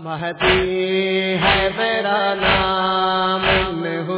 مہدی ہے میرا نام میں ہو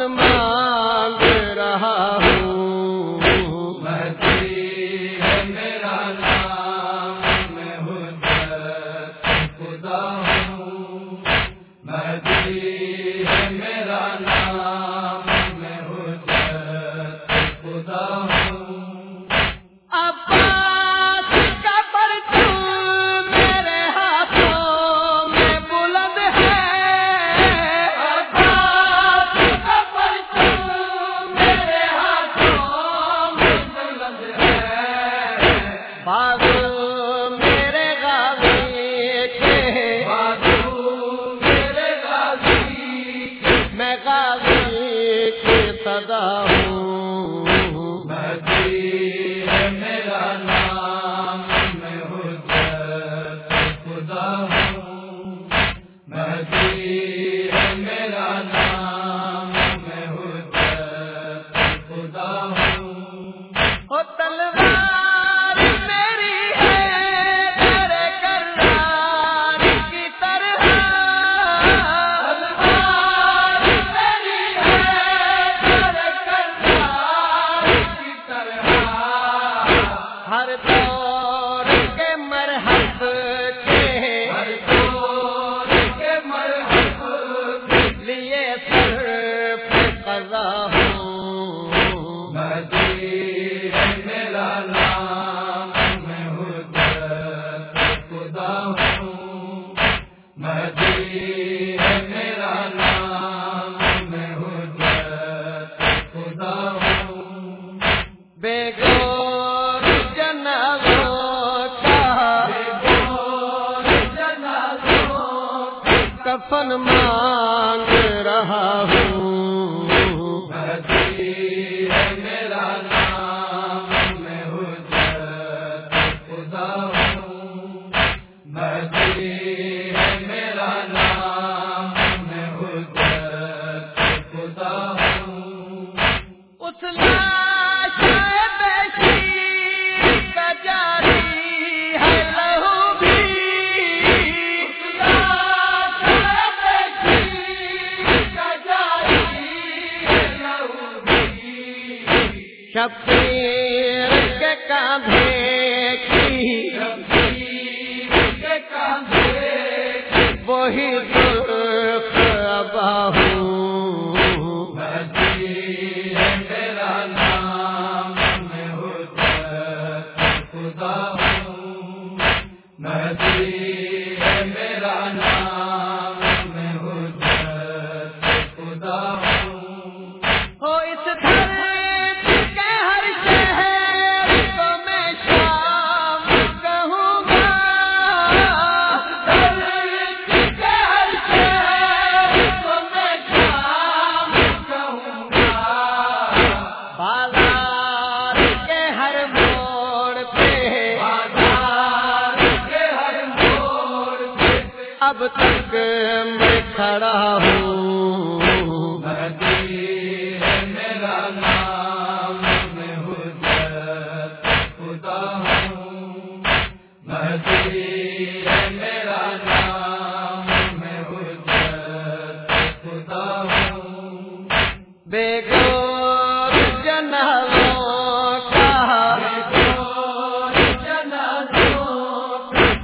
مسلمان زیادہ کے مرحب کفن مانگ رہا ہوں۔ شبیر کے کاندھے کی۔ وہی بازار کے ہر موڑ پہ۔ بازار کے ہر موڑ پہ۔ اب تک میں کھڑا ہوں۔ ہے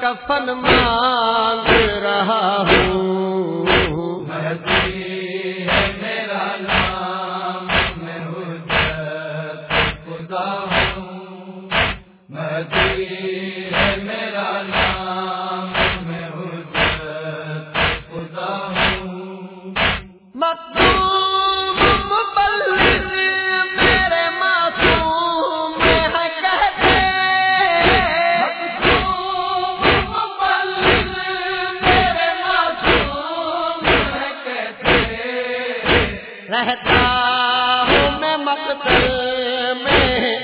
کفن مانگ رہا ہوں۔ ہے میرا نام میں خدا ہوں ہے میرا نام میں خدا ہوں رہتا ہوں میں مقتل میں۔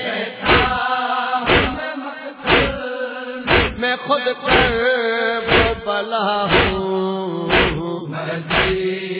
میں خود کر بلا ہوں۔ مسیح